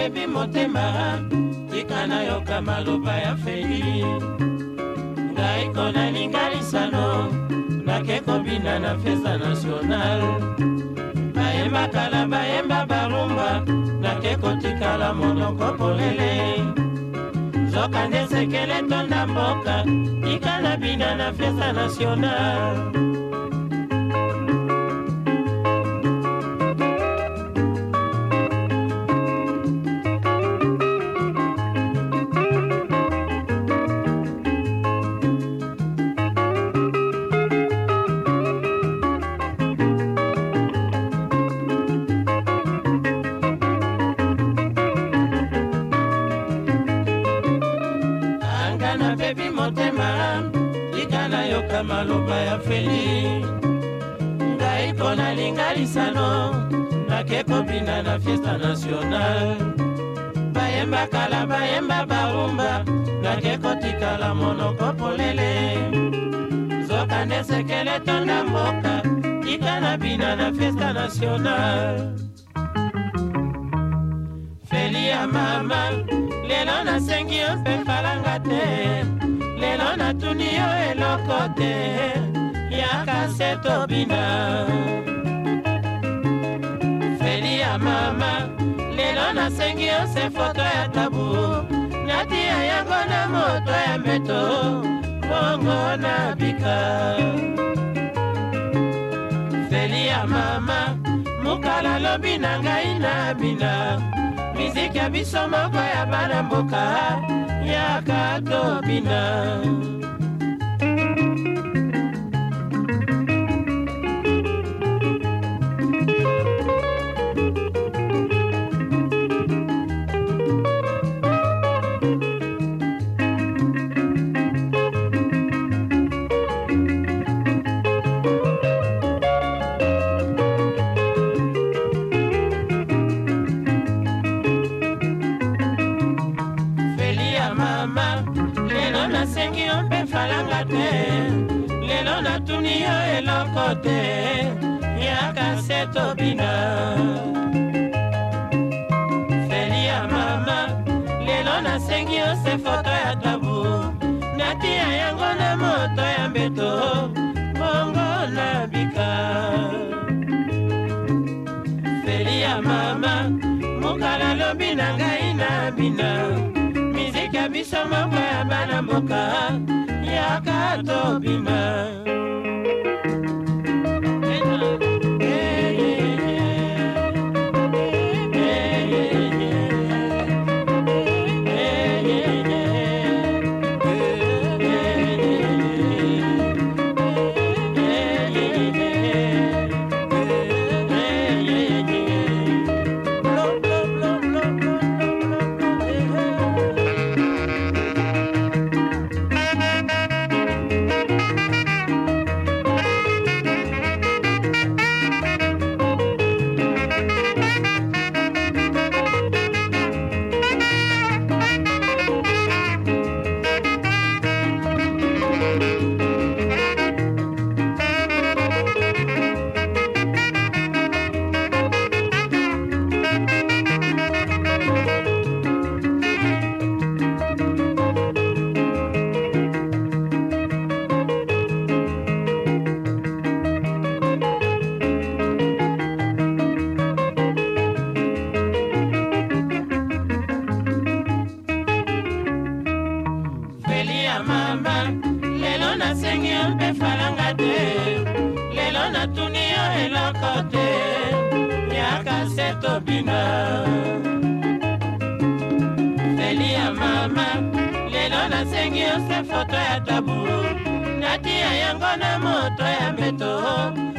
ebebi motema tika nayoka maloba ya feli ngai konalinga lisano nake kobina na festa national bayembakala bayemba barumba nake kotikala monoko polele nzoka nde sekele tonda mboka tika na bina na festa national motema tika nayoka maloba ya feli ngai mpo nalinga lisano nake kobina na fiesta nationale bayemba kala bayemba baumba nake kotikala monoko polele nzoka nde sekele tonda mboka tika na bina na fiesta nationale feli ya mama lelo nasengi yo mpe falanga te lelo natuni yo eloko te yaka se tobina feli ya mama lelo nasengi yo se foto ya tabu natia yango na moto ya meto bongo nabika feli ya mama mokala lobi na ngai na bina miziki ya biso moko ya bana mboka yaka tobina nasalaka te lelo natuni yo eloko te yaka se tobina feli ya mama lelo nasengi yo se foto ya tabu natia yango na moto ya mbeto bongo na bika feli ya mama mokala lobi na ngai na bina biso moko ya bana mboka yaka tobima lelo nasengi yo mpe falanga te lelo natuni yo eloko te yaka se tobina feli ya mama lelo nasengi yo se foto ya tabu natia yango na moto ya mbeto